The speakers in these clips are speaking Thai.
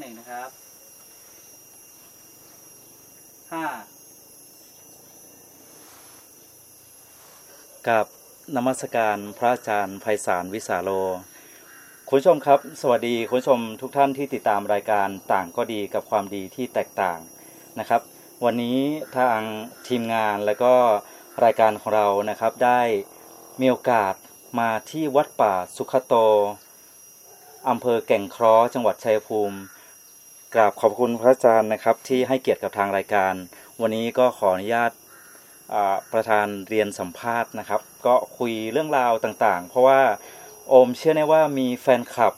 หนึ่งนะครับห้ากับนมัสการพระอาจารย์ไพศาลวิสาโล คุณผู้ชมครับ สวัสดีคุณผู้ชมทุกท่านที่ติดตามรายการต่างก็ดีกับความดีที่แตกต่างนะครับ วันนี้ทางทีมงานและก็รายการของเรานะครับได้มีโอกาสมาที่วัดป่าสุขโตอำเภอแก่งคราะห์จังหวัดชัยภูมิ กราบขอบคุณพระอาจารย์นะครับที่ให้เกียรติกับทางรายการ วันนี้ก็ขออนุญาตอ่าประธานเรียนสัมภาษณ์นะครับ ก็คุยเรื่องราวต่างๆ เพราะว่าโอมเชื่อแน่ว่ามีแฟนคลับ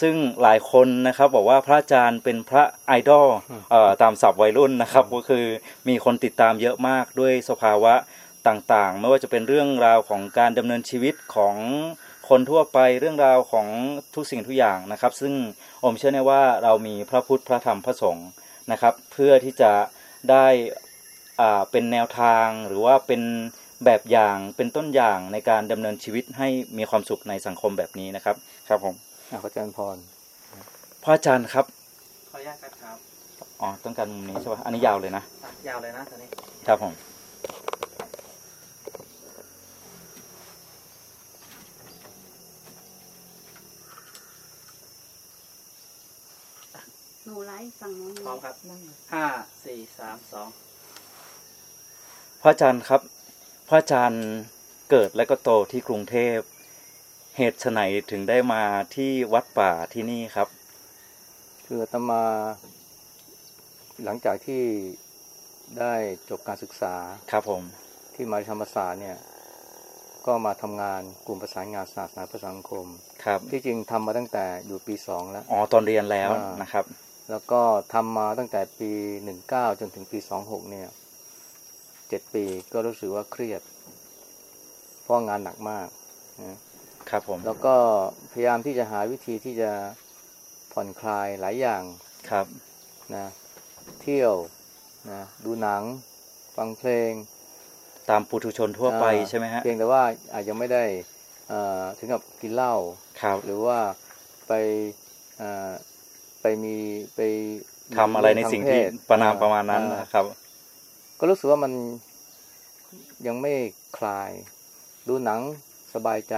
ซึ่งหลายคนนะครับบอกว่าพระอาจารย์เป็นพระไอดอลเอ่อตามศัพท์วัยรุ่นนะครับ ก็คือมีคนติดตามเยอะมากด้วยสภาวะต่างๆ ไม่ว่าจะเป็นเรื่องราวของการดำเนินชีวิตของ คนทั่วไปเรื่องราวของทุกสิ่งทุกอย่างนะครับ ซึ่งโอมเชื่อแน่ว่าเรามีพระพุทธพระธรรมพระสงฆ์นะครับ เพื่อที่จะได้อ่าเป็นแนวทางหรือว่าเป็นแบบอย่างเป็นต้นอย่างในการดำเนินชีวิตให้มีความสุขในสังคมแบบนี้นะครับ ครับผมอะขอเจริญพรพระอาจารย์ครับขออนุญาตครับครับอ๋อต้องการมุมนี้ใช่ป่ะอันนี้ยาวเลยนะอะยาวเลยนะตอนนี้ครับผม หนูไลฟ์ฝั่งโน้นพร้อมครับห้าสี่สามสองพระอาจารย์ครับ พระอาจารย์เกิดและก็โตที่กรุงเทพ เหตุไฉนถึงได้มาที่วัดป่าที่นี่ครับ คืออาตมา หลังจากที่ได้จบการศึกษาครับผม ที่มหาวิทยาลัยธรรมศาสตร์เนี่ย ก็มาทำงานกลุ่มประสานงานศาสนาประสังคม ครับ ที่จริงทำมาตั้งแต่อยู่ปีสองแล้ว อ๋อ ตอนเรียนแล้วอ่านนะครับ แล้วก็ทำมาตั้งแต่ปีหนึ่งเก้าจนถึงปีสองหกเนี่ยเจ็ดปีก็รู้สึกว่าเครียด เพราะงานหนักมากนะครับผม แล้วก็พยายามที่จะหาวิธีที่จะผ่อนคลายหลายอย่างครับนะเที่ยวนะดูหนัง ฟังเพลง ตามปุถุชนทั่วไปอ่าใช่ไหมฮะเพียงแต่ว่าอาจจะไม่ได้เอ่อถึงกับกินเหล้าครับหรือว่าไปเอ่อ ไปมีไปทำอะไรในสิ่งที่ทเพศประนามประมาณนั้นอ่นะครับ ก็รู้สึกว่ามันยังไม่คลาย ดูหนังสบายใจ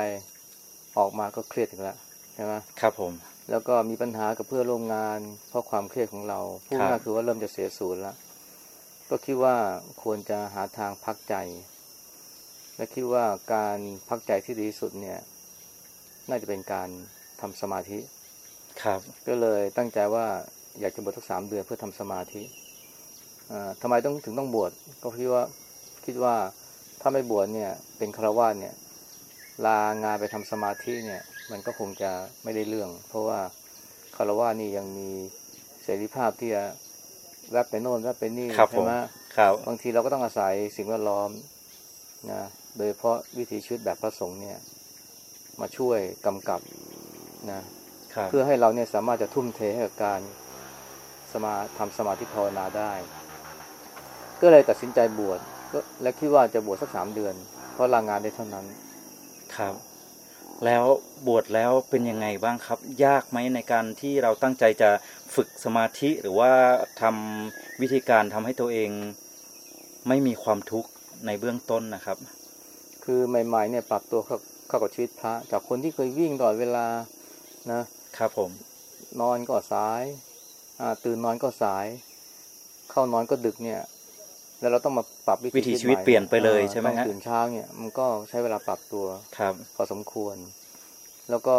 ออกมาก็เครียดอีกแล้วใช่ไหมครับผม แล้วก็มีปัญหากับเพื่อนร่วมงาน เพราะความเครียดของเราพูดครับง่ายๆคือว่าเริ่มจะเสียศูนย์แล้วก็คิดว่าควรจะหาทางพักใจ และคิดว่าการพักใจที่ดีที่สุดเนี่ย น่าจะเป็นการทำสมาธิ ครับก็เลยตั้งใจว่าอยากจะบวชสักสามเดือนเพื่อทำสมาธิอ่าทำไมต้องถึงต้องบวชก็คิดว่าคิดว่าถ้าไม่บวชเนี่ยเป็นฆราวาสเนี่ย ลางานไปทำสมาธิเนี่ย มันก็คงจะไม่ได้เรื่อง เพราะว่าคารวะนี่ยังมีเสรีภาพที่จะแวบไปโน่นแวบไปนี่ครับใช่ไหมผมครับบางทีเราก็ต้องอาศัยสิ่งแวดล้อมนะโดยเฉพาะวิถีชีวิตแบบพระสงฆ์เนี่ย มาช่วยกำกับนะครับ เพื่อให้เราเนี่ยสามารถจะทุ่มเทให้กับการสมาทำสมาธิภาวนาได้ ก็เลยตัดสินใจบวชก็และคิดว่าจะบวชสักสามเดือน เพราะลางานได้เท่านั้น ครับ แล้วบวชแล้วเป็นยังไงบ้างครับ ยากไหมในการที่เราตั้งใจจะฝึกสมาธิหรือว่าทำวิธีการทำให้ตัวเองไม่มีความทุกข์ในเบื้องต้นนะครับ คือใหม่ๆเนี่ยปรับตัวเข้าเข้ากับชีวิตพระ จากคนที่เคยวิ่งตลอดเวลานะ ครับผม นอนก็สายอ่าตื่นนอนก็สาย เข้านอนก็ดึกเนี่ย แล้วเราต้องมาปรับวิถีชีวิตใหม่เปลี่ยนไปเลยอ่าใช่ไหมต้องฮะตื่นเช้าเนี่ย มันก็ใช้เวลาปรับตัวครับพอสมควร แล้วก็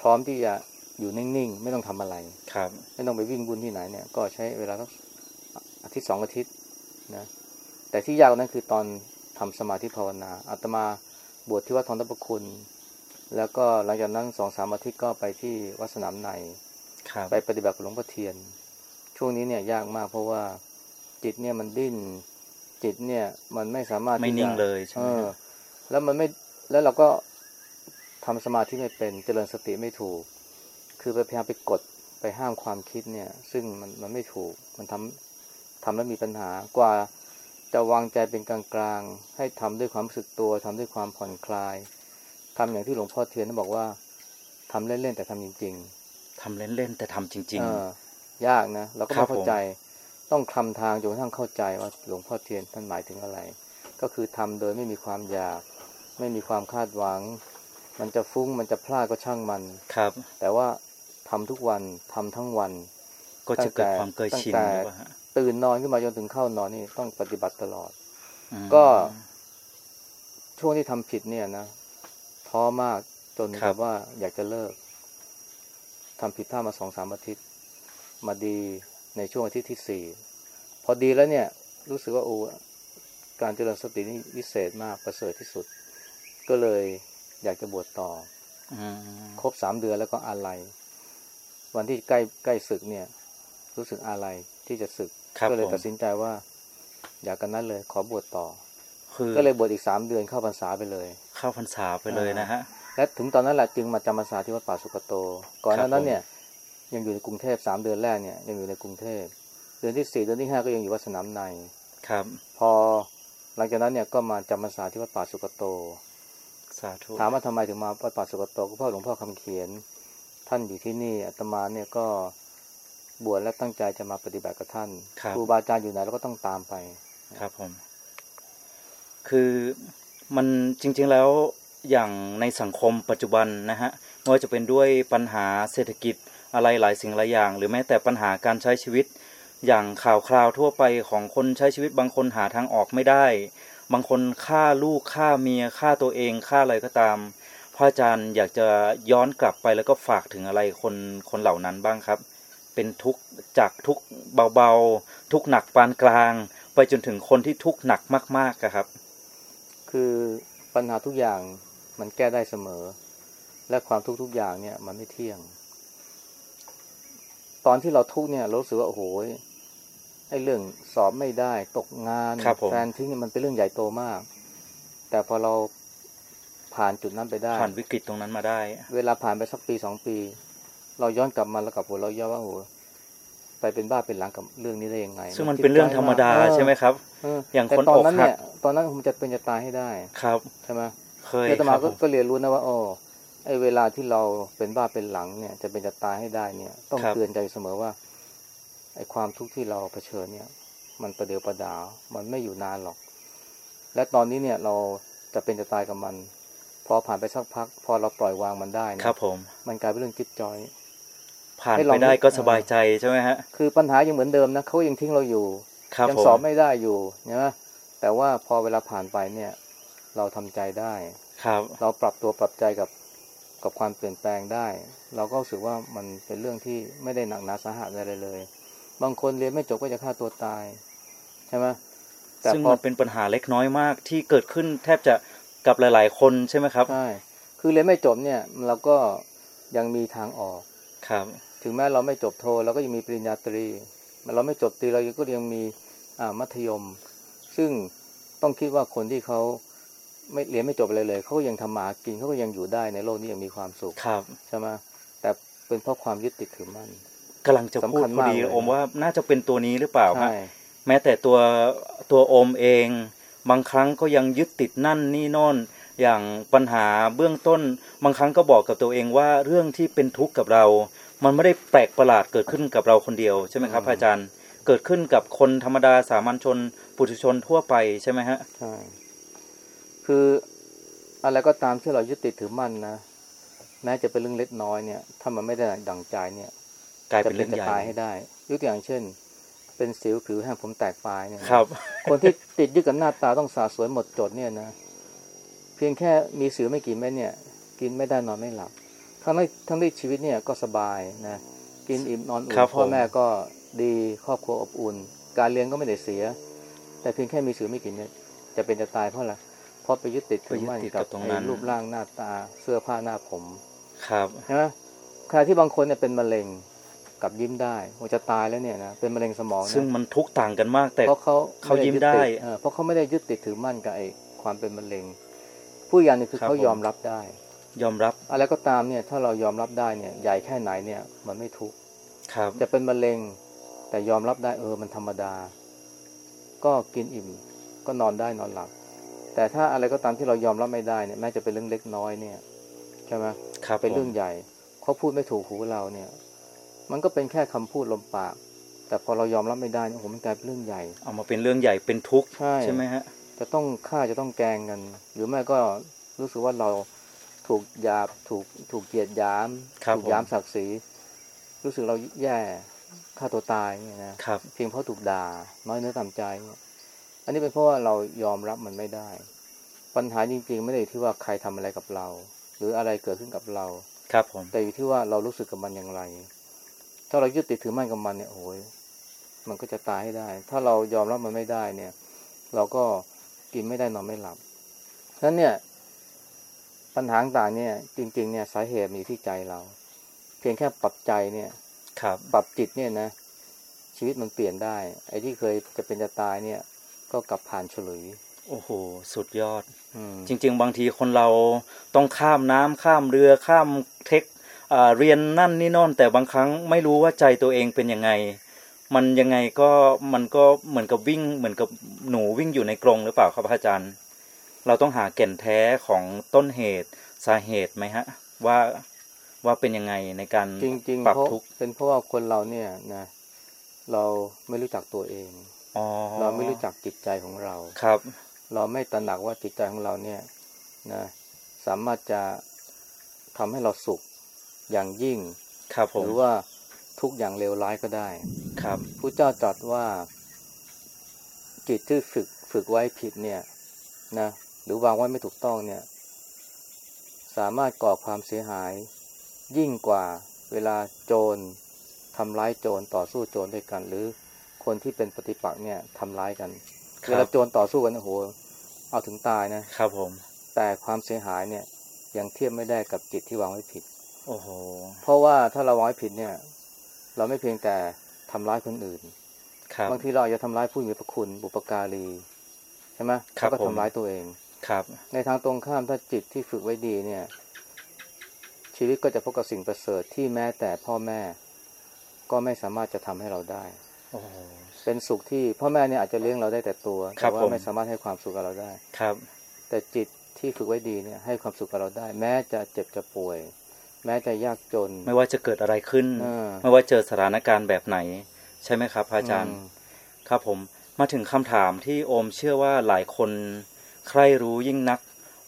พร้อมที่จะอยู่นิ่งๆ ไม่ต้องทำอะไรครับ ไม่ต้องไปวิ่งบุญที่ไหนเนี่ย ก็ใช้เวลาสักอาทิตย์สองอาทิตย์นะ แต่ที่ยากกว่านั้นคือตอนทำสมาธิภาวนาอาตมาบวชที่วัดทองทัพคุณ แล้วก็หลังจากนั้นสองสามอาทิตย์ก็ไปที่วัดสนามในครับไปปฏิบัติกับหลวงพ่อเทียน ช่วงนี้เนี่ยยากมากเพราะว่าจิตเนี่ยมันดิ้นจิตเนี่ย มันไม่สามารถไม่ที่จะนิ่งเลยใช่ไหมเออฮะแล้วมันไม่แล้วเราก็ทำสมาธิไม่เป็นเจริญสติไม่ถูก คือไปพยายามไปกดไปห้ามความคิดเนี่ย ซึ่งมันมันไม่ถูกมันทำทำแล้วมีปัญหากว่าจะวางใจเป็นกลางๆให้ทำด้วยความรู้สึกตัวทำด้วยความผ่อนคลาย ทำอย่างที่หลวงพ่อเทียนท่านบอกว่าทำเล่นๆแต่ทำจริงทำเล่นๆแต่ทำจๆริงเออยากนะเราก็ครัไม่บเข้าใจ ต้องคลำทางจนกระทั่งเข้าใจว่าหลวงพ่อเทียนท่านหมายถึงอะไร ก็คือทำโดยไม่มีความอยาก ไม่มีความคาดหวัง มันจะฟุ้งมันจะพลาดก็ช่างมันครับ แต่ว่าทำทุกวันทำทั้งวัน ก็จะเกิดความเคยชินตั้งแต่หรือเปล่าฮะตื่นนอนขึ้นมาจนถึงเข้านอนนี่ต้องปฏิบัติตลอดอืมก็ช่วงที่ทำผิดเนี่ยนะ ท้อมากจนครัแบบบว่าอยากจะเลิกทำผิดพลาดมาสองสามอาทิตย์ มาดีในช่วงอาทิตย์ที่สี่พอดีแล้วเนี่ย รู้สึกว่าโอ้การเจริญสตินี่วิเศษมากประเสริฐที่สุด ก็เลยอยากจะบวชต่ออืมครบสามเดือนแล้วก็อาลัยวันที่ใกล้ใกล้ศึกเนี่ย รู้สึกอาลัยที่จะศึกครับก็เลยผมตัดสินใจว่า อยากกันนั้นเลย ขอบวชต่อคือก็เลยบวชอีกสามเดือนเข้าพรรษาไปเลย เข้าพรรษาไปเลยนะฮะ และถึงตอนนั้นแหละจึงมาจำพรรษาที่วัดป่าสุกโต ก่อนหน้านั้นผมเนี่ยยังอยู่ในกรุงเทพสามเดือนแรกเนี่ยยังอยู่ในกรุงเทพเดือนที่สี่เดือนที่ห้าก็ยังอยู่วัดสนามในครับ พอหลังจากนั้นเนี่ยก็มาจำพรรษาที่วัดป่าสุกโตสาธุถามว่าทำไมถึงมาวัดป่าสุกโตก็เพราะหลวงพ่อคำเขียน ท่านอยู่ที่นี่อาตมาเนี่ยก็บวชและตั้งใจจะมาปฏิบัติกับท่านครับครูบาอาจารย์อยู่ไหนเราก็ต้องตามไป ครับผม คือ มันจริงๆแล้วอย่างในสังคมปัจจุบันนะฮะไม่ว่าจะเป็นด้วยปัญหาเศรษฐกิจอะไรหลายสิ่งหลายอย่าง หรือแม้แต่ปัญหาการใช้ชีวิต อย่างข่าวคราวทั่วไปของคนใช้ชีวิตบางคนหาทางออกไม่ได้ บางคนฆ่าลูกฆ่าเมียฆ่าตัวเองฆ่าอะไรก็ตามพระอาจารย์อยากจะย้อนกลับไปแล้วก็ฝากถึงอะไรคนคนเหล่านั้นบ้างครับ เป็นทุกจากทุกเบาๆ ทุกหนักปานกลาง ไปจนถึงคนที่ทุกหนักมากๆครับ คือปัญหาทุกอย่างมันแก้ได้เสมอ และความทุกข์ทุกอย่างเนี่ย มันไม่เที่ยง ตอนที่เราทุกข์เนี่ยเรารู้สึกว่าโอ้โหไอ้เรื่องสอบไม่ได้ตกงานครับผมแฟนทิ้งเนี่ยมันเป็นเรื่องใหญ่โตมาก แต่พอเราผ่านจุดนั้นไปได้ผ่านวิกฤตตรงนั้นมาได้ เวลาผ่านไปสักปีสองปี เราย้อนกลับมาแล้วกับหัวเราะเย่อว่าโอ้โห ไปเป็นบ้าเป็นหลังกับเรื่องนี้ได้ยังไง ซึ่งมันเป็นเรื่องธรรมดาเออใช่ไหมครับเอออย่างแต่คนตอนอกนั้นหักเนี่ยตอนนั้นผมจะเป็นจะตายให้ได้ครับใช่ไหมเคยเอาตคมารับก็ก็เรียนรู้นะว่าโอ้ไอเวลาที่เราเป็นบ้าเป็นหลังเนี่ย จะเป็นจะตายให้ได้เนี่ย ต้องเตือนใจเสมอว่าไอความทุกข์ที่เราเผชิญเนี่ย มันประเดียวประดาว มันไม่อยู่นานหรอก และตอนนี้เนี่ยเราจะเป็นจะตายกับมัน พอผ่านไปสักพัก พอเราปล่อยวางมันได้นะครับผมมันกลายเป็นเรื่องจิ๊บจอย ผ่านให้ไปลองได้นึกก็สบายใจใช่ไหมฮะ คือปัญหายังเหมือนเดิมนะเขายังทิ้งเราอยู่ครับยัผมสอบไม่ได้อยู่ใช่ไหมแต่ว่าพอเวลาผ่านไปเนี่ย เราทำใจได้ครับ เราปรับตัวปรับใจกับกับความเปลี่ยนแปลงได้ เราก็รู้สึกว่ามันเป็นเรื่องที่ไม่ได้หนักหนาสาหัสอะไรเลย บางคนเรียนไม่จบก็จะฆ่าตัวตายใช่ไหมแต่ซึ่งพอมันเป็นปัญหาเล็กน้อยมากที่เกิดขึ้นแทบจะกับหลาย ๆ คนใช่ไหมครับใช่คือเรียนไม่จบเนี่ยเราก็ยังมีทางออกครับ ถึงแม้เราไม่จบโทเราก็ยังมีปริญญาตรีเราไม่จบตรีเราก็ยังมีอ่ามัธยม ซึ่งต้องคิดว่าคนที่เขาไม่เรียนไม่จบอะไรเลยเขาก็ยังทำมาหากินเขาก็ยังอยู่ได้ในโลกนี้ยังมีความสุขครับใช่ไหมแต่เป็นเพราะความยึดติดถือมั่นกำลังจะพูดสำคัญพอมากดีเลยโอมว่าน่าจะเป็นตัวนี้หรือเปล่าฮะใช่แม้แต่ตัวตัวโอมเอง บางครั้งก็ยังยึดติดนั่นนี่โน่นอย่างปัญหาเบื้องต้น บางครั้งก็บอกกับตัวเองว่าเรื่องที่เป็นทุกข์กับเรา มันไม่ได้แปลกประหลาดเกิดขึ้นกับเราคนเดียวใช่ไหมครับอืมอาจารย์ เกิดขึ้นกับคนธรรมดาสามัญชน ปุถุชนทั่วไปใช่ไหมฮะใช่คืออะไรก็ตามที่เรายึดติดถือมั่นนะแม้จะเป็นเรื่องเล็กน้อยเนี่ย ถ้ามันไม่ได้ดั่งใจเนี่ยกลายจะเป็นเป็เรื่นองจะใหญ่ตายให้ได้ยกตัวอย่างเช่น เป็นสิวผิวแห้งผมแตกปลายเนี่ยนะครับ คนที่ติดยึดกับหน้าตาต้องสาสวยหมดจดเนี่ยนะ เพียงแค่มีสิวไม่กี่เม็ดเนี่ย กินไม่ได้นอนไม่หลับ ทั้งที่ทั้งที่ชีวิตเนี่ยก็สบายนะกินอิ่มนอนอุ่ครันบพ่อผมแม่ก็ดีครอบครัวอบอุ่น การเรียนก็ไม่ได้เสีย แต่เพียงแค่มีสิวไม่กี่เม็ดจะเป็นจะตายเพราะอะไรเพราะไปยึดติดถือมั่นไปยึดติดกักับบตรงไอ้นั้นรูปร่างหน้าตาเสื้อผ้าหน้าผม ครับใช่ไหมขณะที่บางคนเนี่ยเป็นมะเร็งกับยิ้มได้โอจะตายแล้วเนี่ยนะเป็นมะเร็งสมองนะซึ่งมันทุกข์ต่างกันมากแต่เพราะเขาเขายิ้มได้เออเพราะเขาไม่ได้ยึดติดถือมั่นกับไอ้ความเป็นมะเร็ง ผู้อย่างหนึงคือครับเขาผมยอมรับได้ ยอมรับ อะไรก็ตามเนี่ย ถ้าเรายอมรับได้เนี่ย ใหญ่แค่ไหนเนี่ย มันไม่ทุกข์ครับจะเป็นมะเร็ง แต่ยอมรับได้เออ มันธรรมดา ก็กินอิ่ม ก็นอนได้นอนหลับ แต่ถ้าอะไรก็ตามที่เรายอมรับไม่ได้เนี่ย แม้จะเป็นเรื่องเล็กน้อยเนี่ย ใช่ไหมครับเป็นผมเรื่องใหญ่เขาพูดไม่ถูกหูเราเนี่ย มันก็เป็นแค่คำพูดลมปาก แต่พอเรายอมรับไม่ได้เนี่ยโอ้โหมันกลายเป็นเรื่องใหญ่ เอามาเป็นเรื่องใหญ่เป็นทุกข์ใช่ใช่ไหมฮะ จะต้องฆ่าจะต้องแกล้งกัน หรือไม่ก็รู้สึกว่าเรา ถูกหยาบถูกถูกเกลียดหยามครับถูกหยามศักดิ์ศรีรู้สึกเราแย่ฆ่าตัวตายเนี่ยนะครับเพียงเพราะถูกด่าน้อยเนื้อต่ำใจเนี่ยอันนี้เป็นเพราะว่าเรายอมรับมันไม่ได้ ปัญหาจริงๆ ไม่ได้อยู่ที่ว่าใครทำอะไรกับเรา หรืออะไรเกิดขึ้นกับเรา ครับผมแต่อยู่ที่ว่าเรารู้สึกกับมันอย่างไร ถ้าเรายึดติดถือมั่นกับมันเนี่ยโอ้ยมันก็จะตายให้ได้ ถ้าเรายอมรับมันไม่ได้เนี่ย เราก็กินไม่ได้นอนไม่หลับฉะนั้นเนี่ย ปัญหาต่างๆเนี่ย จริง ๆ เนี่ยสาเหตุมีที่ใจเรา เพียงแค่ปรับใจเนี่ยครับปรับจิตเนี่ยนะ ชีวิตมันเปลี่ยนได้ ไอ้ที่เคยจะเป็นจะตายเนี่ย ก็กลับผ่านเฉลยโอ้โห สุดยอดอืมจริง ๆ บางทีคนเราต้องข้ามน้ำข้ามเรือข้ามเทคอ่าเรียนนั่นนี่นอน แต่บางครั้งไม่รู้ว่าใจตัวเองเป็นยังไง มันยังไงก็มันก็เหมือนกับวิ่งเหมือนกับหนูวิ่งอยู่ในกรงหรือเปล่าครับพระอาจารย์ เราต้องหาแก่นแท้ของต้นเหตุสาเหตุไหมฮะ ว่าว่าเป็นยังไงในการจริงๆปรับเพราะทุกข์เป็นเพราะว่าคนเราเนี่ยนะเราไม่รู้จักตัวเองอ๋อเราไม่รู้จักจิตใจของเราครับ เราไม่ตระหนักว่าจิตใจของเราเนี่ยนะสามารถจะทำให้เราสุขอย่างยิ่งครับผมหรือว่าทุกข์อย่างเลวร้ายก็ได้ ครับพระเจ้าตรัสว่าจิตที่ฝึกฝึกไว้ผิดเนี่ยนะ หรือวางไว้ไม่ถูกต้องเนี่ย สามารถก่อความเสียหาย ยิ่งกว่าเวลาโจรทำร้ายโจรต่อสู้โจรด้วยกัน หรือคนที่เป็นปฏิปักษ์เนี่ยทำร้ายกันคเวรัลาบโจรต่อสู้กันโอ้โหเอาถึงตายนะครับผม แต่ความเสียหายเนี่ยยังเทียบไม่ได้กับจิตที่วางไว้ผิด โอ้โหเพราะว่าถ้าเราวางไว้ผิดเนี่ย เราไม่เพียงแต่ทำร้ายคนอื่นครับบางทีเราอาจจะทำร้ายผู้มีพระคุณบุปการีใช่ไหมครับแล้วก็ผมทำร้ายตัวเอง ครับ ในทางตรงข้ามถ้าจิตที่ฝึกไว้ดีเนี่ย ชีวิตก็จะพบกับสิ่งประเสริฐที่แม้แต่พ่อแม่ก็ไม่สามารถจะทำให้เราได้โอ้โหเป็นสุขที่พ่อแม่เนี่ยอาจจะเลี้ยงเราได้แต่ตัวครัแต่บว่าผมไม่สามารถให้ความสุขกับเราได้ครับ แต่จิตที่ฝึกไว้ดีเนี่ยให้ความสุขกับเราได้ แม้จะเจ็บจะป่วย แม้จะยากจน ไม่ว่าจะเกิดอะไรขึ้นเออไม่ว่าเจอสถานการณ์แบบไหน ใช่ไหมครับพระอาจารย์อืมครับผมมาถึงคำถามที่โอมเชื่อว่าหลายคน ใครรู้ยิ่งนัก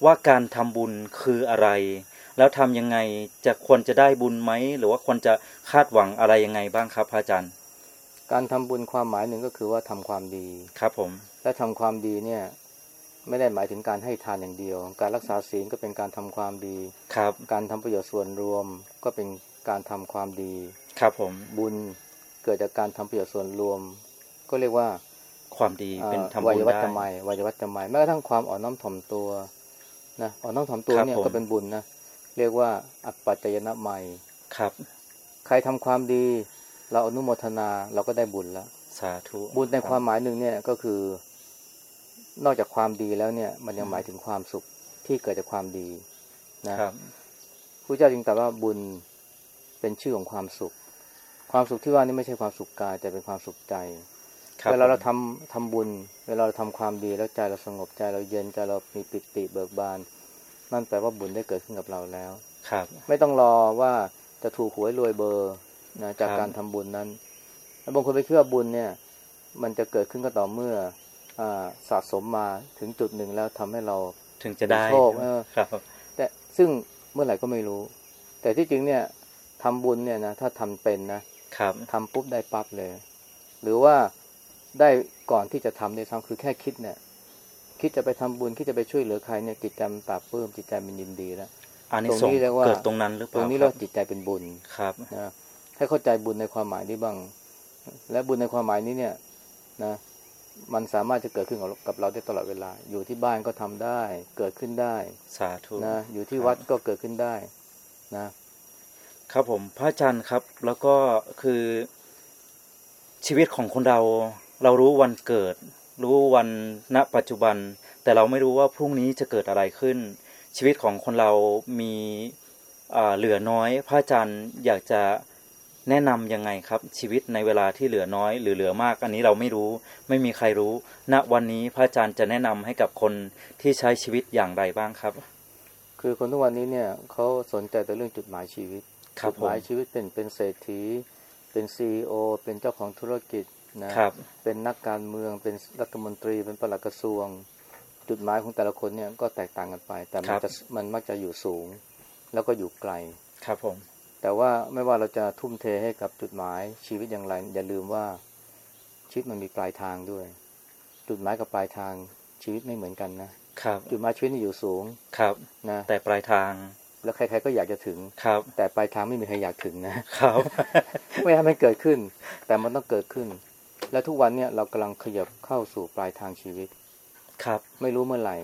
ว่าการทำบุญคืออะไร แล้วทำยังไงจะควรจะได้บุญไหม หรือว่าควรจะคาดหวังอะไรยังไงบ้างครับพระอาจารย์ การทำบุญความหมายหนึ่งก็คือว่าทำความดีครับผม และทำความดีเนี่ยไม่ได้หมายถึงการให้ทานอย่างเดียว การรักษาศีลก็เป็นการทำความดี ครับ การทำประโยชน์ส่วนรวมก็เป็นการทำความดี ครับผม บุญเกิดจากการทำประโยชน์ส่วนรวม ก็เรียกว่า ความดีเป็นเอ่อทำวับุยญวัจได้จะไมยวัยวัจจะไมยแม้กระทั่งความอ่อนน้อมถ่อมตัวนะอ่อนน้อมถ่อมตัวครับเนี่ยผมก็เป็นบุญนะเรียกว่าอัปปัจจยนะไมยครับ ใครทำความดี เราอนุโมทนาเราก็ได้บุญแล้วสาธุบุญในรับความหมายหนึ่งเนี่ยก็คือ นอกจากความดีแล้วเนี่ย มันยังหมายถึงความสุขที่เกิดจากความดีนะครับพระเจ้าจึงตรัสว่าบุญเป็นชื่อของความสุข ความสุขที่ว่านี่ไม่ใช่ความสุขกายแต่เป็นความสุขใจครับ เวลาเราผมทำทำบุญ เวลาเราทำความดีแล้วใจเราสงบใจเราเย็นใจเรามีปิติเบิกบานนั่นแปลว่าบุญได้เกิดขึ้นกับเราแล้ว ครับ ไม่ต้องรอว่าจะถูกหวยรวยเบอร์นะจากครับการทำบุญนั้นแล้วบางคนไปคิดว่าบุญเนี่ย มันจะเกิดขึ้นก็ต่อเมื่ออาสะสมมาถึงจุดหนึ่งแล้วทำให้เราถึงจะได้โชคเออครับ แต่ซึ่งเมื่อไหร่ก็ไม่รู้ แต่ที่จริงเนี่ยทำบุญเนี่ยนะถ้าทำเป็นนะครับทำปุ๊บได้ปั๊บเลย หรือว่า ได้ก่อนที่จะทำในซ้ำคือแค่คิดเนี่ยคิดจะไปทำบุญคิดจะไปช่วยเหลือใครเนี่ยจิตใจมันปราบปลื้มจิตใจมันยินดีแล้วอันนี้ตรงส่งนี้เรียกว่าเกิดตรงนั้นหรือเปตรล่างนี้คเรียรักบว่าจิตใจเป็นบุญครับนะให้เข้าใจบุญในความหมายนี้บ้าง และบุญในความหมายนี้เนี่ยนะ มันสามารถจะเกิดขึ้นกับเราได้ตลอดเวลา อยู่ที่บ้านก็ทำได้ เกิดขึ้นได้สาธุนะอยู่ที่ครับวัดก็เกิดขึ้นได้นะ ครับผมพระอาจารย์ครับ แล้วก็คือชีวิตของคนเรา เรารู้วันเกิด รู้วันณปัจจุบัน แต่เราไม่รู้ว่าพรุ่งนี้จะเกิดอะไรขึ้น ชีวิตของคนเรามีอ่าเหลือน้อย พระอาจารย์อยากจะแนะนำยังไงครับ ชีวิตในเวลาที่เหลือน้อย หรือเหลือมาก อันนี้เราไม่รู้ ไม่มีใครรู้ ณวันนี้พระอาจารย์จะแนะนำให้กับคนที่ใช้ชีวิตอย่างไรบ้างครับ คือคนทุกวันนี้เนี่ยเขาสนใจแต่เรื่องจุดหมายชีวิตครับจุดหมายผมชีวิตเป็นเป็นเศรษฐี เป็นซีอเป็นเจ้าของธุรกิจ นะครับเป็นนักการเมืองเป็นรัฐมนตรีเป็นปลัดกระทรวง จุดหมายของแต่ละคนเนี่ยก็แตกต่างกันไป แต่มันจะมันมักจะอยู่สูง แล้วก็อยู่ไกลครับผม แต่ว่าไม่ว่าเราจะทุ่มเทให้กับจุดหมายชีวิตอย่างไร อย่าลืมว่าชีวิตมันมีปลายทางด้วย จุดหมายกับปลายทางชีวิตไม่เหมือนกันนะครับจุดหมายชีวิตนี่อยู่สูงครับนะแต่ปลายทางแล้วใครๆก็อยากจะถึงครับ แต่ปลายทางไม่มีใครอยากถึงนะครับ ไม่ให้มันเกิดขึ้น แต่มันต้องเกิดขึ้น และทุกวันเนี่ยเรากำลังขยับเข้าสู่ปลายทางชีวิต ครับ ไม่รู้เมื่อไหร่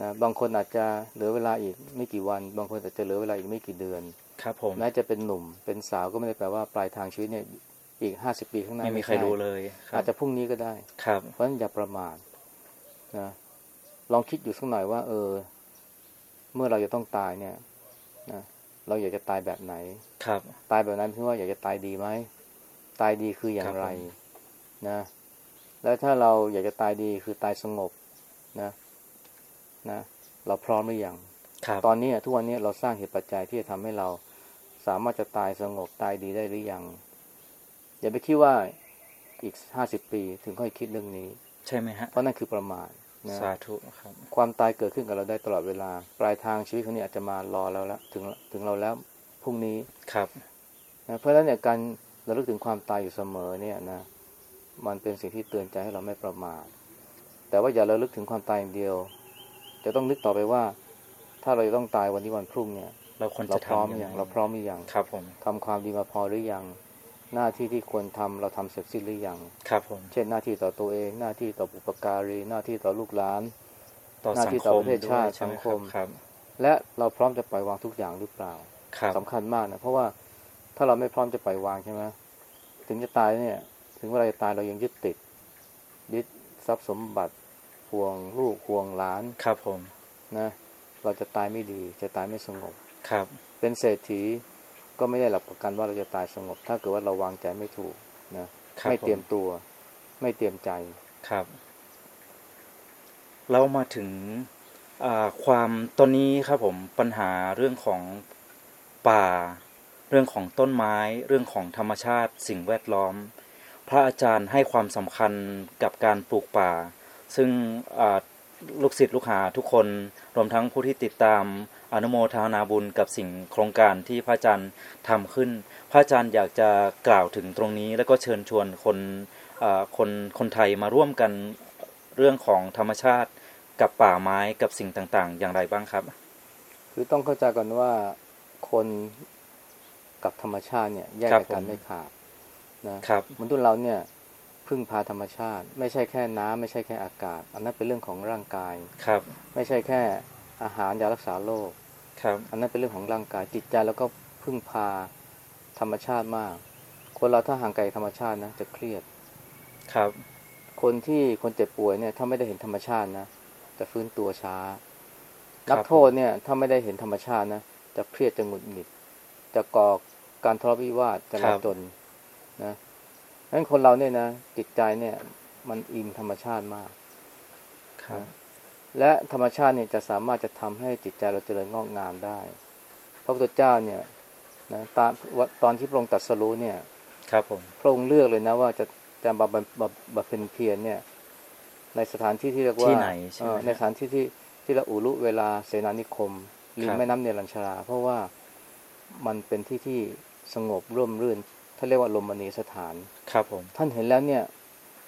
นะบางคนอาจจะเหลือเวลาอีกไม่กี่วัน บางคนอาจจะเหลือเวลาอีกไม่กี่เดือน ครับผมแม้จะเป็นหนุ่มเป็นสาวก็ไม่ได้แปลว่าปลายทางชีวิตเนี่ยอีกห้าสิบปีข้างหน้าไม่มีใครใช่รู้เลยครัอาบจจะพรุ่งนี้ก็ได้ครับเพราะฉะนั้นอย่าประมาทนะลองคิดอยู่สักหน่อยว่า เออ เมื่อเราจะต้องตายเนี่ยนะเราอยากจะตายแบบไหน ครับ ตายแบบนั้นพี่ว่าอยากจะตายดีไหม ตายดีคืออย่างไรครับผ นะ แล้วถ้าเราอยากจะตายดีคือตายสงบนะนะ เราพร้อมหรือยังครับตอนนี้ทุกวันนี้เราสร้างเหตุปัจจัยที่จะทำให้เราสามารถจะตายสงบตายดีได้หรือยัง อย่าไปคิดว่าอีกห้าสิบปีถึงค่อยคิดเรื่องนี้ ใช่ไหมฮะเพราะนั่นคือประมาทนะสาธุครับความตายเกิดขึ้นกับเราได้ตลอดเวลา ปลายทางชีวิตของนี้อาจจะมารอเราแล้วถึงถึงเราแล้วพรุ่งนี้ครับนะเพราะฉะนั้นเนี่ยการระลึกถึงความตายอยู่เสมอเนี่ยนะ มันเป็นสิ่งที่เตือนใจให้เราไม่ประมาท แต่ว่าอย่าระลึกถึงความตายอย่างเดียว จะต้องนึกต่อไปว่า ถ้าเราจะต้องตายวันนี้วันพรุ่งเนี่ย เราควรเราจะพร้อมทำหรือยังไงเราพร้อมหรือยังครับผมทำความดีมาพอหรือยัง หน้าที่ที่ควรทำเราทำเสร็จสิ้นหรือยังครับผมเช่นหน้าที่ต่อตัวเอง หน้าที่ต่อบุปการี หน้าที่ต่อลูกหลานต่อหน้าสังที่คต่อมประเทศด้วยชาติใช่ไหมสังคมครับ และเราพร้อมจะปล่อยวางทุกอย่างหรือเปล่าครับสำคัญมากนะเพราะว่าถ้าเราไม่พร้อมจะปล่อยวางใช่ไหมถึงจะตายเนี่ย ถึงเวลาจะตายเรายังยึดติด ยึดทรัพย์สมบัติห่วงลูกห่วงหลานครับผมนะ เราจะตายไม่ดีจะตายไม่สงบครับ เป็นเศรษฐีก็ไม่ได้หลักประกันว่าเราจะตายสงบ ถ้าเกิดว่าเราวางใจไม่ถูกนะครับไม่เตรียมผตัว ไม่เตรียมใจครับ เรามาถึงอ่าความตอนนี้ครับผมปัญหาเรื่องของป่า เรื่องของต้นไม้ เรื่องของธรรมชาติ สิ่งแวดล้อม พระอาจารย์ให้ความสำคัญกับการปลูกป่า ซึ่งลูกศิษย์ลูกหาทุกคนรวมทั้งผู้ที่ติดตามอนุโมทนาบุญกับสิ่งโครงการที่พระอาจารย์ทำขึ้น พระอาจารย์อยากจะกล่าวถึงตรงนี้ แล้วก็เชิญชวนคนคนคนไทยมาร่วมกันเรื่องของธรรมชาติกับป่าไม้กับสิ่งต่างๆ อย่างไรบ้างครับ คือต้องเข้าใจก่อนว่าคนกับธรรมชาติเนี่ยแยกจากกันไม่ขาด นะครับมนุษย์เราเนี่ยพึ่งพาธรรมชาติ ไม่ใช่แค่น้ำไม่ใช่แค่อากาศ อันนั้นเป็นเรื่องของร่างกายครับ ไม่ใช่แค่อาหารยารักษาโรคครับ อันนั้นเป็นเรื่องของร่างกายจิตใจแล้วก็พึ่งพาธรรมชาติมาก คนเราถ้าห่างไกลธรรมชาตินะจะเครียดครับ คนที่คนเจ็บป่วยเนี่ยถ้าไม่ได้เห็นธรรมชาตินะจะฟื้นตัวช้าครับนักโทษเนี่ยถ้าไม่ได้เห็นธรรมชาตินะจะเครียดจะหงุดหงิด จะก่อการทะเลาะวิวาทจะครัลาบจน นะงั้นคนเราเนี่ยนะจิตใจเนี่ย มันอินธรรมชาติมากครับและธรรมชาติเนี่ยจะสามารถจะทำให้จิตใจเราเจริญงอกงามได้ พระพุทธเจ้าเนี่ยนะตอนตอนที่พระองค์ตรัสรู้เนี่ย ครับผมพระองค์เลือกเลยนะว่าจะจะบำเพ็ญบำบำเพ็ญเพียรเนี่ย ในสถานที่ที่เรียกว่าที่ไหนใช่ไหมเอ่อในสถานที่ที่ที่เราอุรุเวลาเสนานิคมริคมรับแม่น้ำเนรัญชรา เพราะว่ามันเป็นที่ที่สงบร่มรื่น ท่านเรียกว่าลมณีสถาน ครับผม ท่านเห็นแล้วเนี่ย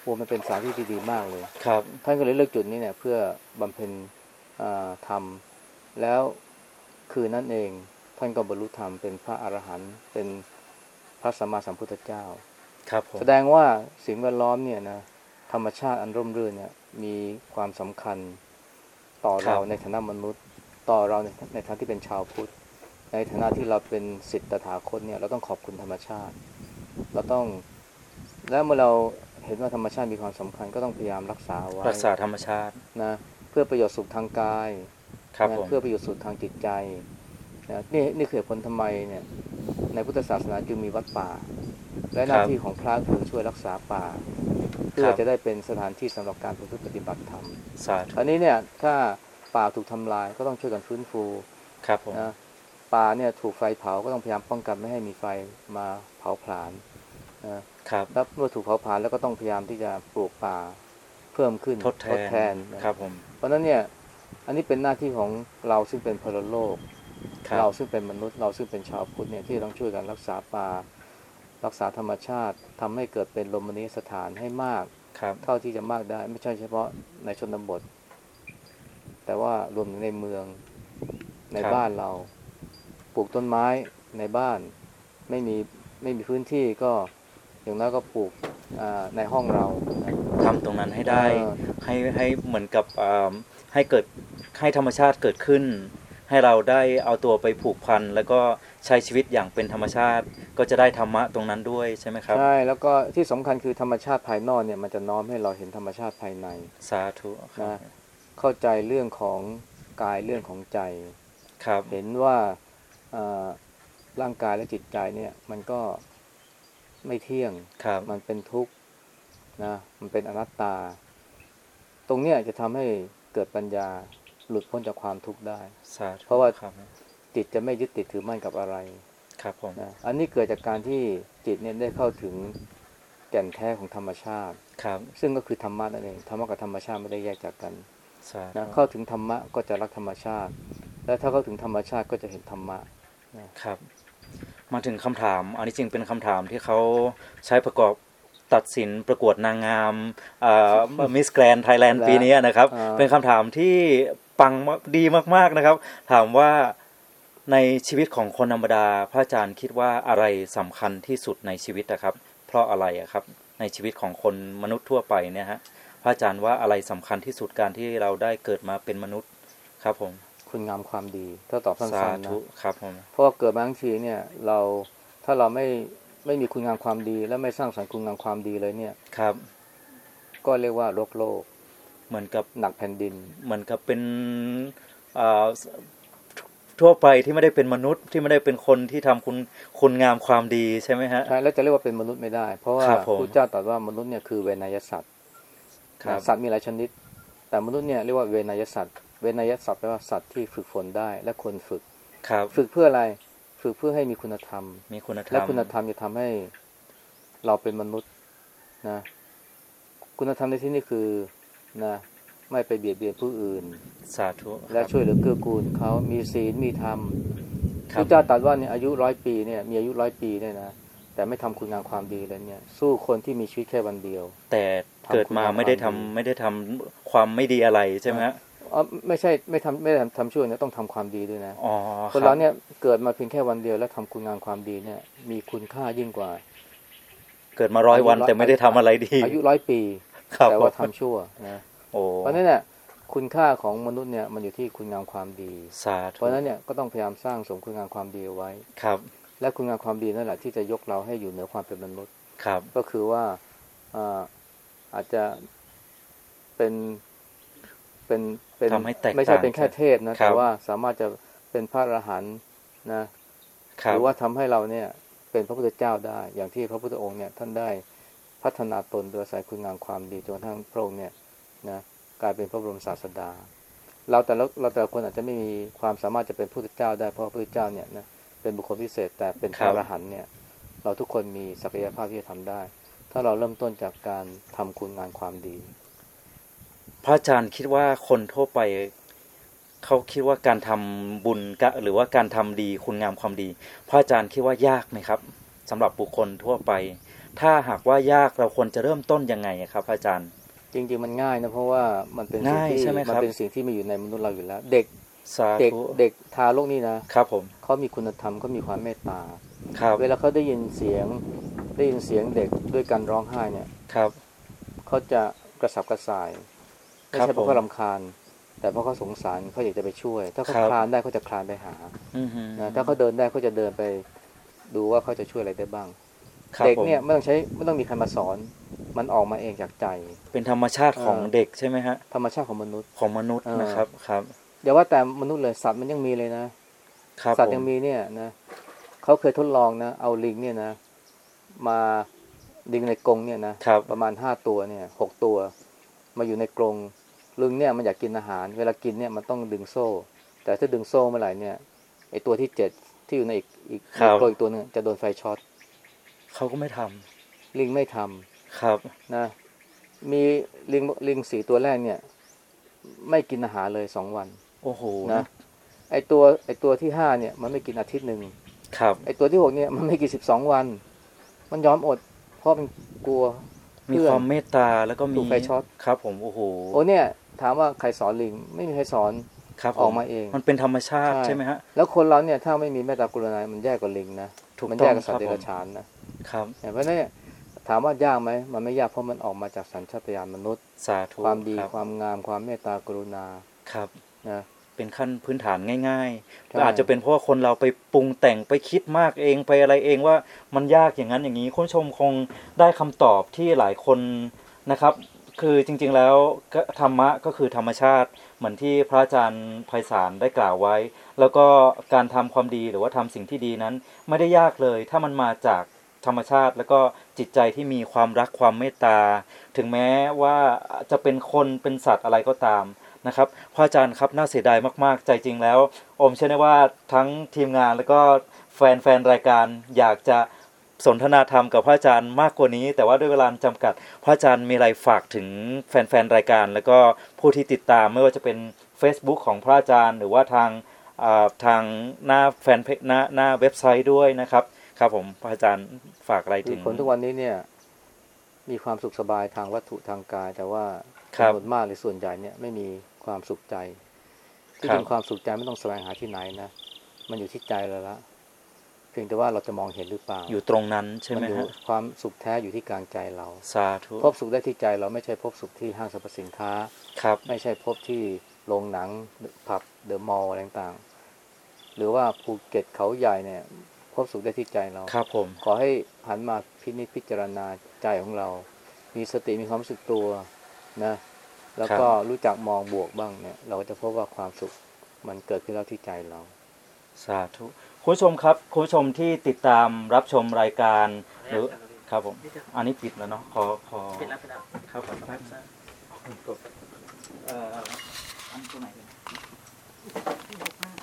โอ้มันเป็นสถานที่ที่ดีมากเลย ครับ ท่านก็เลยเลือกจุดนี้เนี่ยเพื่อบำเพ็ญอ่าธรรม แล้วคืนนั้นเอง ท่านก็บรรลุธรรมเป็นพระอรหันต์ เป็นพระสัมมาสัมพุทธเจ้า ครับผม แสดงว่าสิ่งแวดล้อมเนี่ยนะธรรมชาติอันร่มรื่นเนี่ยมีความสำคัญต่อเราในฐานะมนุษย์ ต่อเราในในฐานะที่เป็นชาวพุทธ ในฐานะที่เราเป็นสิทธิ์ตถาคตเนี่ยเราต้องขอบคุณธรรมชาติ เราต้อง และเมื่อเราเห็นว่าธรรมชาติมีความสำคัญก็ต้องพยายามรักษาไว้รักษาธรรมชาตินะเพื่อประโยชน์สุขทางกายครับนะผมเพื่อประโยชน์สุขทางจิตใจนะนี่นี่คือเหตุผลทำไมเนี่ยในพุทธศาสนาจึงมีวัดป่า และหน้าที่ของพระคือช่วยรักษาป่า เพื่อจะได้เป็นสถานที่สำหรับการประพฤติปฏิบัติธรรมสาธุอันนี้เนี่ยถ้าป่าถูกทำลายก็ต้องช่วยกันฟื้นฟูครับผมนะป่าเนี่ยถูกไฟเผาก็ต้องพยายามป้องกันไม่ให้มีไฟมา เผาผลาญนะครับแล้วเมื่อถูกเผาผลาญแล้วก็ต้องพยายามที่จะปลูกป่าเพิ่มขึ้นทดแทนนะครับผมเพราะฉะนั้นเนี่ยอันนี้เป็นหน้าที่ของเราซึ่งเป็นพลโลกครับเราซึ่งเป็นมนุษย์เราซึ่งเป็นชาวพุทธเนี่ยที่ต้องช่วยกันรักษาป่ารักษาธรรมชาติทำให้เกิดเป็นลมณียสถานให้มากครับเท่าที่จะมากได้ ไม่ใช่เฉพาะในชนบท แต่ว่ารวมถึงในเมืองในครับบ้านเรา ปลูกต้นไม้ในบ้าน ไม่มี ไม่มีพื้นที่ก็อย่างน้อยก็ปลูกอ่าในห้องเรานะทำตรงนั้นให้ได้เออให้ให้เหมือนกับอ่าให้เกิดให้ธรรมชาติเกิดขึ้น ให้เราได้เอาตัวไปผูกพันแล้วก็ใช้ชีวิตอย่างเป็นธรรมชาติ ก็จะได้ธรรมะตรงนั้นด้วยใช่ไหมครับใช่แล้วก็ที่สำคัญคือธรรมชาติภายนอกเนี่ยมันจะน้อมให้เราเห็นธรรมชาติภายในสาธุครับนะเข้าใจเรื่องของกายเรื่องของใจครับเห็นว่าเอ่อ ร่างกายและจิตใจเนี่ย มันก็ไม่เที่ยงครับมันเป็นทุกข์นะ มันเป็นอนัตตา ตรงเนี้ยจะทำให้เกิดปัญญาหลุดพ้นจากความทุกข์ได้สาธุเพราะว่าครับจิตจะไม่ยึดติดถือมั่นกับอะไร ครับผมนะอันนี้เกิดจากการที่จิตเนี่ยได้เข้าถึงแก่นแท้ของธรรมชาติ ครับ ซึ่งก็คือธรรมะนั่นเอง ธรรมะกับธรรมชาติไม่ได้แยกจากกันสาธุนะเข้าถึงธรรมะก็จะรักธรรมชาติ และถ้าเข้าถึงธรรมชาติก็จะเห็นธรรมะ ครับ มาถึงคำถาม อันนี้จริงเป็นคำถามที่เขาใช้ประกอบตัดสินประกวดนางงาม Miss Grand Thailand และปีนี้นะครับอ่าเป็นคำถามที่ปังมากดีมากๆนะครับ ถามว่าในชีวิตของคนธรรมดา พระอาจารย์คิดว่าอะไรสำคัญที่สุดในชีวิตนะครับ เพราะอะไรอะครับ ในชีวิตของคนมนุษย์ทั่วไปเนี่ยฮะพระอาจารย์ว่าอะไรสำคัญที่สุดการที่เราได้เกิดมาเป็นมนุษย์ครับผม คุณงามความดี ถ้าตอบสั้สานๆนะธุครับผมเพราะว่าเกิดมาทั้งทีเนี่ย เราถ้าเราไม่ไม่มีคุณงามความดี และไม่สร้างสรรค์คุณงามความดีเลยเนี่ยครับ ก็เรียกว่าโรคโลก เหมือนกับหนักแผ่นดิน เหมือนกับเป็นอ่าทั่วไปที่ไม่ได้เป็นมนุษย์ที่ไม่ได้เป็นคนที่ทำคุณคุณงามความดีใช่ไหมฮะใช่แล้วจะเรียกว่าเป็นมนุษย์ไม่ได้ เพราะว่าครับผมพระเจ้าตรัสว่ามนุษย์เนี่ยคือเวนยสัตว์ครับสัตว์มีหลายชนิด แต่มนุษย์เนี่ยเรียกว่าเวนยสัตว์ เวนยสัตว์แปลว่าสัตว์ที่ฝึกฝนได้และควรฝึกครับ ฝึกเพื่ออะไรฝึกเพื่อให้มีคุณธรรม มีคุณธรรมและคุณธรรมจะทำให้เราเป็นมนุษย์นะ คุณธรรมในที่นี้คือนะไม่ไปเบียดเบียนผู้อื่น สาธุและช่วยเหลือเกื้อกูลเขามีศีลมีธรรมคพรับระเจ้าตรัสว่าเนี่ยอายุร้อยปีเนี่ยมีอายุร้อยปีเนี่ยนะแต่ไม่ทำคุณงามความดีเลยเนี่ย สู้คนที่มีชีวิตแค่วันเดียว แต่เกิดมาไม่ได้ทำทำคุณงามความดีไม่ได้ทำความไม่ดีอะไรใช่ไหมฮะ อ๋อไม่ใช่ไม่ทำไม่ได้ทำทำชั่วเนี่ยต้องทำความดีด้วยนะอ๋อคนเราเนี่ยเกิดมาเพียงแค่วันเดียวแล้วทำคุณงามความดีเนี่ย มีคุณค่ายิ่งกว่า เกิดมาร้อยวันแต่ไม่ได้ทำอะไรดี อายุร้อยปีครับแต่ว่าผมทำชั่วนะโอ้เพราะฉะนั้นเนี่ยคุณค่าของมนุษย์เนี่ยมันอยู่ที่คุณงามความดีสาเพธุราะฉะนั้นเนี่ยก็ต้องพยายามสร้างสมคุณงามความดีเอาไว้ครับ และคุณงามความดีนั่นแหละที่จะยกเราให้อยู่เหนือความเป็นมนุษย์ครับ ก็คือว่าอ่าอาจจะเป็น เป็นเป็นทำให้แตกไม่ใช่ต่างเป็นแค่เทพนะครัแต่บว่าสามารถจะเป็นพระอรหันต์นะครัหบรือว่าทำให้เราเนี่ย เป็นพระพุทธเจ้าได้ อย่างที่พระพุทธองค์เนี่ย ท่านได้พัฒนาตนโดยอาศัยคุณงามความดีจนกระทั่งพระองค์เนี่ยนะกลายเป็นพระบรมศาสดา เราแต่ละเราแต่ละคนอาจจะไม่มีความสามารถจะเป็นพระพุทธเจ้าได้เพราะพระพุทธเจ้าเนี่ยนะเป็นบุคคลพิเศษแต่เป็นพระอรหันต์เนี่ย เราทุกคนมีศักยภาพที่จะทำได้ ถ้าเราเริ่มต้นจากการทำคุณงานความดี พระอาจารย์คิดว่าคนทั่วไปเขาคิดว่าการทำบุญกะหรือว่าการทำดีคุณงามความดี พระอาจารย์คิดว่ายากไหมครับสำหรับบุคคลทั่วไป ถ้าหากว่ายากเราควรจะเริ่มต้นยังไงครับพระอาจารย์ จริงๆมันง่ายนะเพราะว่ามันเป็นสิ่งง่ายที่ใช่ไหมครับมันเป็นสิ่งที่มีอยู่ในมนุษย์เราอยู่แล้ว เด็กสาเด็กธุเด็กทารกนี่นะครับผมเขามีคุณธรรมเขามีความเมตตาครับเวลาเขาได้ยินเสียงได้ยินเสียงเด็กด้วยการร้องไห้เนี่ยครับเขาจะกระสับกระส่าย ไม่ครับใช่เพราะผมเขาลำคาญ แต่เพราะเขาสงสารเขาอยากจะไปช่วย ถ้าเขาครับคลานได้เขาจะคลานไปหาอือหือนะถ้าเขาเดินได้เขาจะเดินไป ดูว่าเขาจะช่วยอะไรได้บ้างครับเด็กผมเนี่ยไม่ต้องใช้ไม่ต้องมีใครมาสอน มันออกมาเองจากใจ เป็นธรรมชาติของเออเด็กใช่ไหมฮะธรรมชาติของมนุษย์ของมนุษย์เออนะครับครับอย่าว่าแต่มนุษย์เลยสัตว์มันยังมีเลยนะครับสัตว์ผมยังมีเนี่ยนะเขาเคยทดลองนะ เอาลิงเนี่ยนะ มาลิงในกรงเนี่ยนะครับประมาณห้าตัวเนี่ยหกตัว มาอยู่ในกรง ลิงเนี่ยมันอยากกินอาหาร เวลากินเนี่ยมันต้องดึงโซ่ แต่ถ้าดึงโซ่เมื่อไหร่เนี่ยไอตัวที่เจ็ดที่อยู่ในอีกอีกครับในกรงอีกตัวหนึงจะโดนไฟช็อตเขาก็ไม่ทลิงไม่ทำครับนะมีลิงลิงสี่ตัวแรกเนี่ย ไม่กินอาหารเลยสองวัน โอ้โหนะไอตัวไอตัวที่ห้าเนี่ย มันไม่กินอาทิตย์หนึ่งครับไอตัวที่หกเนี่ยมันไม่กินสิบสองวัน มันยอมอด เพราะมันกลัวมีเพื่อนความเมตตาแล้วก็มีถูกไฟช็อตครับ ผมโอ้โหโอ้เนี่ย ถามว่าใครสอนลิง ไม่มีใครสอนครับออกมาเอง มันเป็นธรรมชาติใช่ใช่ไหมฮะแล้วคนเราเนี่ยถ้าไม่มีเมตตากรุณา มันแย่กว่าลิงนะถูกมันต้อแย่งกับสัตว์คเดรับรัผมจฉานนะครับเพราะฉะนั้นเนี่ยถามว่ายากไหมมันไม่ยากเพราะมันออกมาจากสัญชาตญาณมนุษย์สาธุความดีครับความงามความเมตตากรุณาครับนะเป็นขั้นพื้นฐานง่ายๆใช่ก็อาจจะเป็นเพราะว่าคนเราไปปรุงแต่งไปคิดมากเองไปอะไรเองว่ามันยากอย่างนั้นอย่างนี้คุณผู้ชมคงได้คำตอบที่หลายคนนะครับ คือจริงๆแล้วธรรมะก็คือธรรมชาติเหมือนที่พระอาจารย์ไพศาลได้กล่าวไว้ แล้วก็การทำความดีหรือว่าทำสิ่งที่ดีนั้น ไม่ได้ยากเลย ถ้ามันมาจากธรรมชาติ แล้วก็จิตใจที่มีความรักความเมตตา ถึงแม้ว่าจะเป็นคนเป็นสัตว์อะไรก็ตามนะครับพระอาจารย์ครับน่าเสียดายมากๆ ใจจริงแล้ว อมเชื่อได้ว่าทั้งทีมงานแล้วก็แฟนแฟนรายการอยากจะ สนทนาธรรมกับพระอาจารย์มากกว่านี้ แต่ว่าด้วยเวลาจำกัด พระอาจารย์มีอะไรฝากถึงแฟนๆรายการ แล้วก็ผู้ที่ติดตามไม่ว่าจะเป็น Facebook ของพระอาจารย์ หรือว่าทางอ่าทางหน้าแฟนเพจหน้าหน้าเว็บไซต์ด้วยนะครับ ครับผมพระอาจารย์ฝากอะไรคืถึองคนทุกวันนี้เนี่ยมีความสุขสบายทางวัตถุทางกาย แต่ว่าครับจำนวนมากหรือส่วนใหญ่เนี่ยไม่มีความสุขใจที่ครับจริงความสุขใจไม่ต้องแสวงหาที่ไหนนะมันอยู่ที่ใจเราละ เพียงแต่ว่าเราจะมองเห็นหรือเปล่า อยู่ตรงนั้นใช่ไหมอยู่ฮะความสุขแท้อยู่ที่กลางใจเราสาธุพบสุขได้ที่ใจเราไม่ใช่พบสุขที่ห้างสรรพสินค้าครับ ไม่ใช่พบที่โรงหนังผับเดอะมอลล์อะไรต่างๆ หรือว่าภูเก็ตเขาใหญ่เนี่ย พบสุขได้ที่ใจเราครับผมขอให้หันมาพินิจพิจารณาใจของเรา มีสติมีความรู้สึกตัวนะแล้วก็รู้จักมองบวกบ้างเนี่ย เราก็จะพบว่าความสุขมันเกิดขึ้นแล้วที่ใจเรา สาธุ คุณผู้ชมครับคุณผู้ชมที่ติดตามรับชมรายการหรือครับผมอันนี้ปิดแล้วเนาะขอขอปิดแล้วปิดแล้วครับผมแป๊บนึงกดเอ่ออันตัวไหนดี